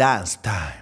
Dance time.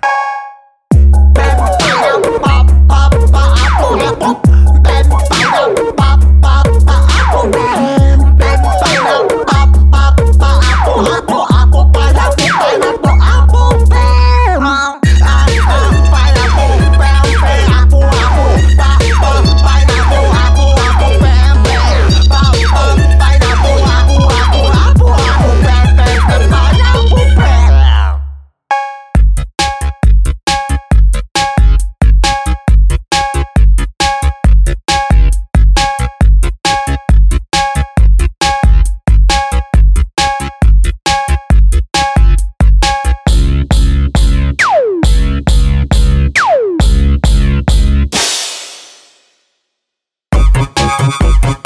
Mm-hmm.